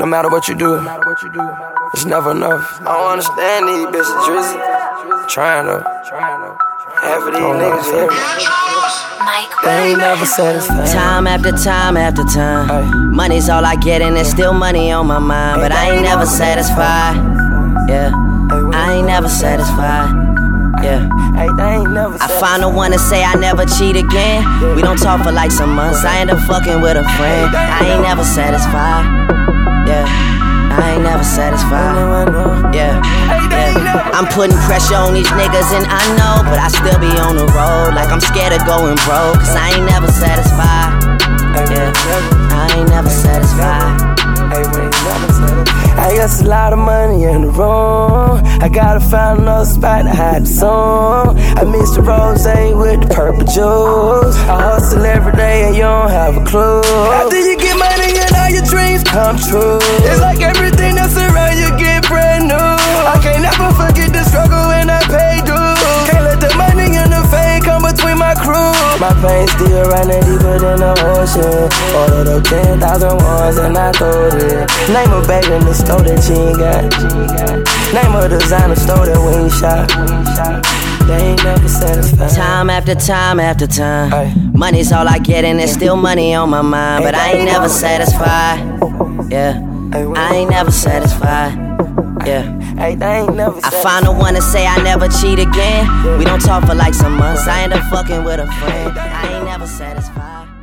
No matter what you do, it's never enough. I don't understand these bitches, Drizzy. Trying to. Half of these niggas here. They ain't never satisfied. Time after time after time. Money's all I get, and there's still money on my mind. But I ain't never satisfied. Yeah, I ain't never satisfied. Yeah. Hey, they ain't never I find the one to say I never cheat again. We don't talk for like some months. I end up fucking with a friend. I ain't never satisfied. Yeah, I ain't never satisfied. Yeah, yeah. I'm putting pressure on these niggas and I know, but I still be on the road. Like I'm scared of going broke, cause I ain't never satisfied. Yeah, I ain't never satisfied. I got a lot of money in the room. I gotta find another spot to hide the song. I miss the rose with the purple juice. I hustle every day and you don't have a clue. After you get money and all your dreams come true, it's like everything that's around you get brand new. I can't never forget the struggle when I pay dues. Can't let the money and the fame come between my crew. My pain still running deeper than the ocean. Ordered up 10,000 ones and I throw it. Name a bag in the store that she ain't got. Name a designer store that we ain't shop. They ain't never satisfied. Time after time after time. Ay. Money's all I get, and there's still money on my mind. But I ain't never satisfied. Yeah, I ain't never satisfied. Yeah. Hey, they ain't never I find the one to say I never cheat again. We don't talk for like some months. I end up fucking with a friend. I ain't never satisfied.